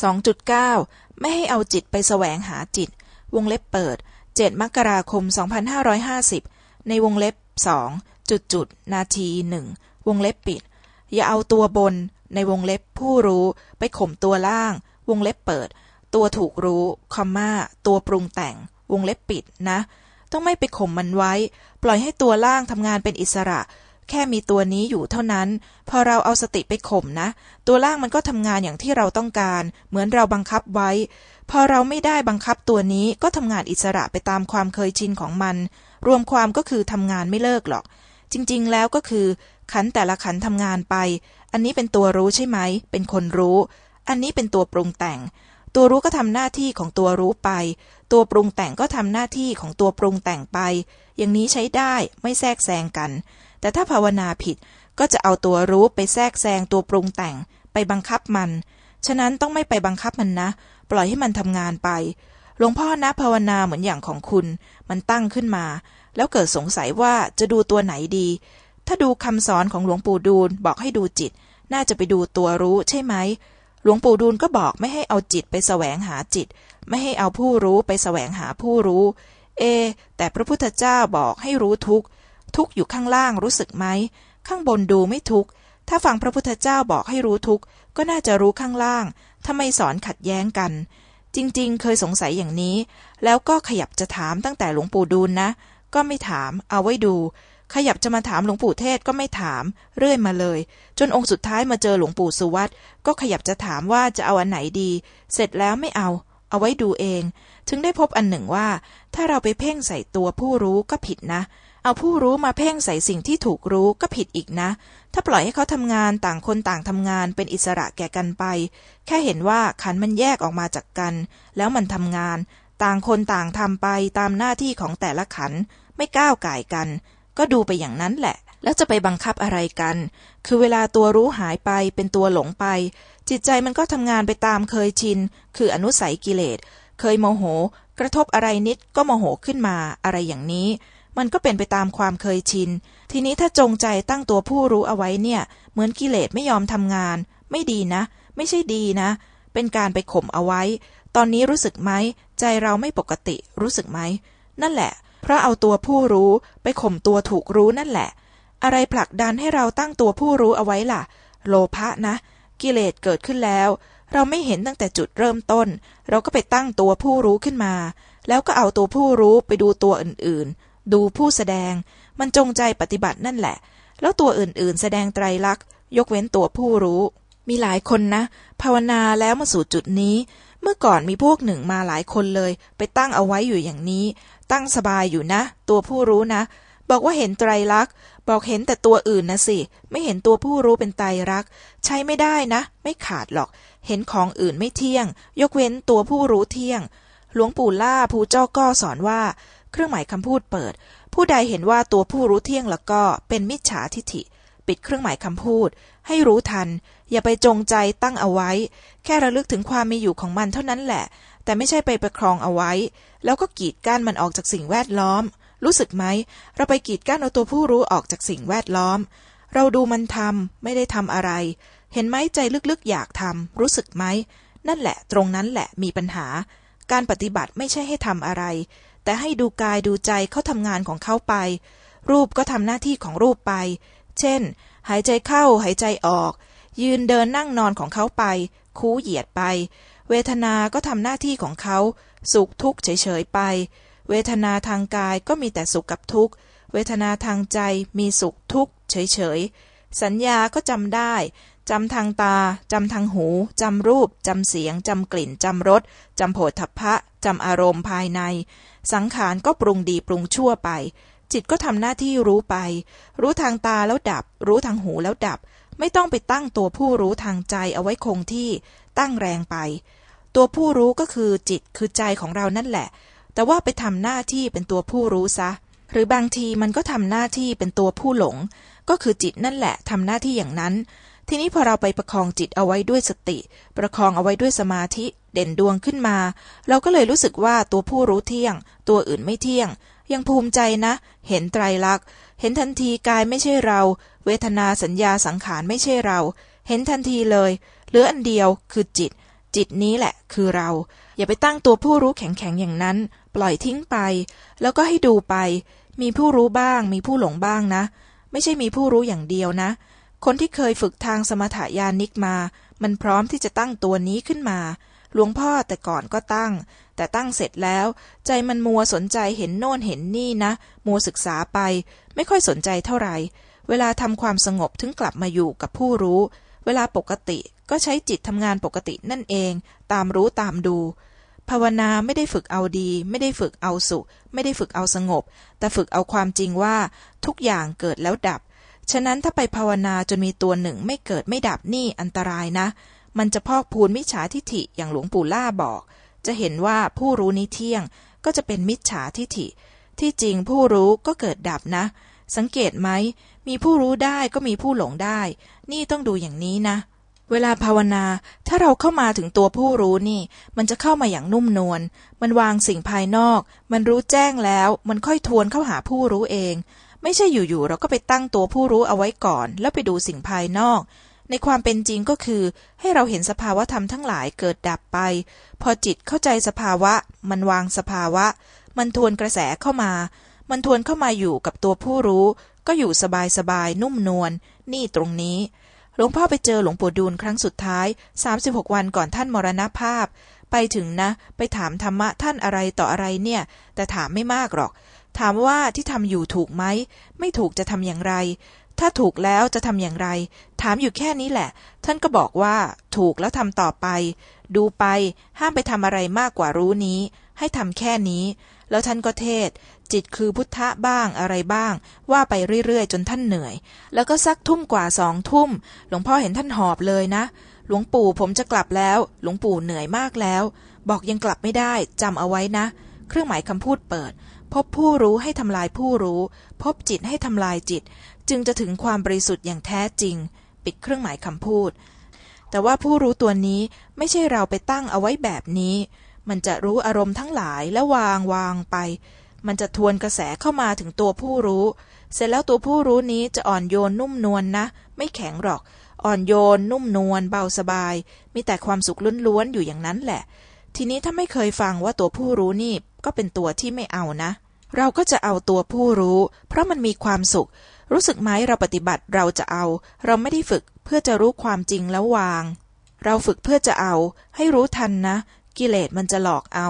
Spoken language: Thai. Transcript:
2.9 ไม่ให้เอาจิตไปแสวงหาจิต วงเล็บเปิด 7 มกราคม 2550 ในวงเล็บสองจุดจุด นาทีหนึ่ง วงเล็บปิด อย่าเอาตัวบน ในวงเล็บผู้รู้ไปข่มตัวล่าง วงเล็บเปิด ตัวถูกรู้ คอมมาตัวปรุงแต่ง วงเล็บปิดนะ ต้องไม่ไปข่มมันไว้ ปล่อยให้ตัวล่างทำงานเป็นอิสระ แค่มีตัวนี้อยู่เท่านั้น พอเราเอาสติไปข่มนะ ตัวล่างมันก็ทำงานอย่างที่เราต้องการ เหมือนเราบังคับไว้ พอเราไม่ได้บังคับตัวนี้ก็ทำงานอิสระไปตามความเคยชินของมัน รวมความก็คือทำงานไม่เลิกหรอก จริง ๆ แล้วก็คือ ขันแต่ละขันทำงานไป อันนี้เป็นตัวรู้ใช่ไหม เป็นคนรู้ อันนี้เป็นตัวปรุงแต่ง ตัวรู้ก็ทำหน้าที่ของตัวรู้ไป ตัวปรุงแต่งก็ทำหน้าที่ของตัวปรุงแต่งไป อย่างนี้ใช้ได้ไม่แทรกแซงกัน แต่ถ้าภาวนาผิดก็จะเอาตัวรู้ไปแทรกแซงตัวปรุงแต่งไปบังคับมัน ฉะนั้นต้องไม่ไปบังคับมันนะ ปล่อยให้มันทำงานไป หลวงพ่อนะภาวนาเหมือนอย่างของคุณ มันตั้งขึ้นมา แล้วเกิดสงสัยว่าจะดูตัวไหนดี ถ้าดูคำสอนของหลวงปู่ดูลบอกให้ดูจิต น่าจะไปดูตัวรู้ใช่ไหม หลวงปู่ดูลก็บอกไม่ให้เอาจิตไปแสวงหาจิต ไม่ให้เอาผู้รู้ไปแสวงหาผู้รู้ เอ แต่พระพุทธเจ้าบอกให้รู้ทุก ทุกอยู่ข้างล่างรู้สึกไหม ข้างบนดูไม่ทุกถ้าฟังพระพุทธเจ้าบอกให้รู้ทุกก็น่าจะรู้ข้างล่างทำไมสอนขัดแย้งกัน จริงๆ เคยสงสัยอย่างนี้ แล้วก็ขยับจะถามตั้งแต่หลวงปู่ดูลนะ ก็ไม่ถาม เอาไว้ดู ขยับจะมาถามหลวงปู่เทศก็ไม่ถาม เรื่อยมาเลย จนองค์สุดท้ายมาเจอหลวงปู่สุวัตก็ขยับจะถามว่าจะเอาอันไหนดี เสร็จแล้วไม่เอา เอาไว้ดูเอง ถึงได้พบอันหนึ่งว่า ถ้าเราไปเพ่งใส่ตัวผู้รู้ก็ผิดนะ เอาผู้รู้มาเพ่งใส่สิ่งที่ถูกรู้ก็ผิดอีกนะ ถ้าปล่อยให้เขาทำงานต่างคนต่างทำงานเป็นอิสระแก่กันไป แค่เห็นว่าขันมันแยกออกมาจากกัน แล้วมันทำงาน ต่างคนต่างทำไปตามหน้าที่ของแต่ละขันไม่ก้าวไก่กัน ก็ดูไปอย่างนั้นแหละ แล้วจะไปบังคับอะไรกัน คือเวลาตัวรู้หายไปเป็นตัวหลงไป จิตใจมันก็ทำงานไปตามเคยชิน คืออนุสัยกิเลส เคยโมโห กระทบอะไรนิดก็โมโหขึ้นมาอะไรอย่างนี้ มันก็เป็นไปตามความเคยชิน ทีนี้ถ้าจงใจตั้งตัวผู้รู้เอาไว้เนี่ย เหมือนกิเลสไม่ยอมทำงาน ไม่ดีนะ ไม่ใช่ดีนะ เป็นการไปข่มเอาไว้ ตอนนี้รู้สึกไหม ใจเราไม่ปกติ รู้สึกไหม นั่นแหละ เพราะเอาตัวผู้รู้ไปข่มตัวถูกรู้นั่นแหละ อะไรผลักดันให้เราตั้งตัวผู้รู้เอาไว้ล่ะ โลภะนะ กิเลสเกิดขึ้นแล้ว เราไม่เห็นตั้งแต่จุดเริ่มต้น เราก็ไปตั้งตัวผู้รู้ขึ้นมา แล้วก็เอาตัวผู้รู้ไปดูตัวอื่นๆ ดูผู้แสดง มันจงใจปฏิบัตินั่นแหละ แล้วตัวอื่นๆ แสดงไตรลักษณ์ ยกเว้นตัวผู้รู้ มีหลายคนนะ ภาวนาแล้วมาสู่จุดนี้ เมื่อก่อนมีพวกหนึ่งมาหลายคนเลย ไปตั้งเอาไว้อยู่อย่างนี้ ตั้งสบายอยู่นะ ตัวผู้รู้นะ บอกว่าเห็นไตรลักษณ์ บอกเห็นแต่ตัวอื่นนะสิ ไม่เห็นตัวผู้รู้เป็นไตรลักษณ์ ใช้ไม่ได้นะ ไม่ขาดหรอก เห็นของอื่นไม่เที่ยง ยกเว้นตัวผู้รู้เที่ยงหลวงปู่ล่าผู้เจ้าก็สอนว่า เครื่องหมายคำพูดเปิด ผู้ใดเห็นว่าตัวผู้รู้เที่ยงแล้วก็เป็นมิจฉาทิฐิ ปิดเครื่องหมายคำพูด ให้รู้ทัน อย่าไปจงใจตั้งเอาไว้ แค่ระลึกถึงความมีอยู่ของมันเท่านั้นแหละ แต่ไม่ใช่ไปประครองเอาไว้ แล้วก็กีดกั้นมันออกจากสิ่งแวดล้อม รู้สึกไหม เราไปกีดกั้นเอาตัวผู้รู้ออกจากสิ่งแวดล้อม เราดูมันทำไม่ได้ทำอะไร เห็นไหมใจลึกๆอยากทำรู้สึกไหมนั่นแหละ ตรงนั้นแหละมีปัญหา การปฏิบัติไม่ใช่ให้ทำอะไร แต่ให้ดูกายดูใจเขาทำงานของเขาไป รูปก็ทำหน้าที่ของรูปไป เช่น หายใจเข้าหายใจออก ยืนเดินนั่งนอนของเขาไป คูเหยียดไป เวทนา ก็ทำหน้าที่ของเขา สุขทุกข์เฉยๆไป เวทนาทางกายก็มีแต่สุขกับทุกข์ เวทนาทางใจมีสุขทุกข์เฉยๆสัญญาก็จำได้ จำทางตา จำทางหู จำรูป จำเสียง จำกลิ่น จำรส จำโผฏฐัพพะ จำอารมณ์ภายใน สังขารก็ปรุงดีปรุงชั่วไป จิตก็ทำหน้าที่รู้ไป รู้ทางตาแล้วดับ รู้ทางหูแล้วดับ ไม่ต้องไปตั้งตัวผู้รู้ทางใจเอาไว้คงที่ ตั้งแรงไป ตัวผู้รู้ก็คือจิตคือใจของเรานั่นแหละ แต่ว่าไปทำหน้าที่เป็นตัวผู้รู้ซะ หรือบางทีมันก็ทำหน้าที่เป็นตัวผู้หลง ก็คือจิตนั่นแหละทำหน้าที่อย่างนั้น ทีนี้พอเราไปประคองจิตเอาไว้ด้วยสติ ประคองเอาไว้ด้วยสมาธิเด่นดวงขึ้นมา เราก็เลยรู้สึกว่าตัวผู้รู้เที่ยง ตัวอื่นไม่เที่ยง ยังภูมิใจนะ เห็นไตรลักษณ์ เห็นทันทีกายไม่ใช่เรา เวทนาสัญญาสังขารไม่ใช่เรา เห็นทันทีเลย เหลืออันเดียวคือจิต จิตนี้แหละคือเรา อย่าไปตั้งตัวผู้รู้แข็งๆอย่างนั้น ปล่อยทิ้งไป แล้วก็ให้ดูไป มีผู้รู้บ้าง มีผู้หลงบ้างนะ ไม่ใช่มีผู้รู้อย่างเดียวนะ คนที่เคยฝึกทางสมถายานิกมา มันพร้อมที่จะตั้งตัวนี้ขึ้นมา หลวงพ่อแต่ก่อนก็ตั้ง แต่ตั้งเสร็จแล้ว ใจมันมัวสนใจเห็นโน่นเห็นนี่นะ มัวศึกษาไป ไม่ค่อยสนใจเท่าไหร่ เวลาทำความสงบถึงกลับมาอยู่กับผู้รู้ เวลาปกติก็ใช้จิตทำงานปกตินั่นเอง ตามรู้ตามดู ภาวนาไม่ได้ฝึกเอาดี ไม่ได้ฝึกเอาสุข ไม่ได้ฝึกเอาสงบ แต่ฝึกเอาความจริงว่า ทุกอย่างเกิดแล้วดับ ฉะนั้นถ้าไปภาวนาจนมีตัวหนึ่งไม่เกิดไม่ดับนี่อันตรายนะ มันจะพอกพูนมิจฉาทิฐิอย่างหลวงปู่ล่าบอก จะเห็นว่าผู้รู้นี้เที่ยงก็จะเป็นมิจฉาทิฐิ ที่จริงผู้รู้ก็เกิดดับนะ สังเกตไหม มีผู้รู้ได้ก็มีผู้หลงได้ นี่ต้องดูอย่างนี้นะ เวลาภาวนา ถ้าเราเข้ามาถึงตัวผู้รู้นี่ มันจะเข้ามาอย่างนุ่มนวล มันวางสิ่งภายนอก มันรู้แจ้งแล้ว มันค่อยทวนเข้าหาผู้รู้เอง ไม่ใช่อยู่ๆเราก็ไปตั้งตัวผู้รู้เอาไว้ก่อน แล้วไปดูสิ่งภายนอก ในความเป็นจริงก็คือ ให้เราเห็นสภาวะธรรมทั้งหลายเกิดดับไป พอจิตเข้าใจสภาวะ มันวางสภาวะ มันทวนกระแสเข้ามา มันทวนเข้ามาอยู่กับตัวผู้รู้ ก็อยู่สบายๆนุ่มนวลนี่ตรงนี้หลวงพ่อไปเจอหลวงปู่ดูลครั้งสุดท้าย 36 วันก่อนท่านมรณภาพ ไปถึงนะ ไปถามธรรมะท่านอะไรต่ออะไรเนี่ย แต่ถามไม่มากหรอก ถามว่าที่ทำอยู่ถูกไหม ไม่ถูกจะทำอย่างไร ถ้าถูกแล้วจะทำอย่างไร ถามอยู่แค่นี้แหละ ท่านก็บอกว่า ถูกแล้วทำต่อไป ดูไป ห้ามไปทำอะไรมากกว่ารู้นี้ ให้ทำแค่นี้ แล้วท่านก็เทศ จิตคือพุทธะบ้างอะไรบ้าง ว่าไปเรื่อยๆ จนท่านเหนื่อย แล้วก็สักทุ่มกว่าสองทุ่ม หลวงพ่อเห็นท่านหอบเลยนะ หลวงปู่ผมจะกลับแล้ว หลวงปู่เหนื่อยมากแล้ว บอกยังกลับไม่ได้จำเอาไว้นะ เครื่องหมายคำพูดเปิด พบผู้รู้ให้ทำลายผู้รู้ พบจิตให้ทำลายจิต จึงจะถึงความบริสุทธิ์อย่างแท้จริง ปิดเครื่องหมายคำพูด แต่ว่าผู้รู้ตัวนี้ไม่ใช่เราไปตั้งเอาไว้แบบนี้ มันจะรู้อารมณ์ทั้งหลายแล้ววางวางไป มันจะทวนกระแสเข้ามาถึงตัวผู้รู้ เสร็จแล้วตัวผู้รู้นี้จะอ่อนโยนนุ่มนวลนนะ ไม่แข็งหรอก อ่อนโยน นุ่มนวลเบาสบาย มีแต่ความสุขล้วนๆอยู่อย่างนั้นแหละทีนี้ถ้าไม่เคยฟังว่าตัวผู้รู้นี่ ก็เป็นตัวที่ไม่เอานะ เราก็จะเอาตัวผู้รู้ เพราะมันมีความสุข รู้สึกไหมเราปฏิบัติเราจะเอา เราไม่ได้ฝึกเพื่อจะรู้ความจริงแล้ววาง เราฝึกเพื่อจะเอา ให้รู้ทันนะ กิเลสมันจะหลอกเอา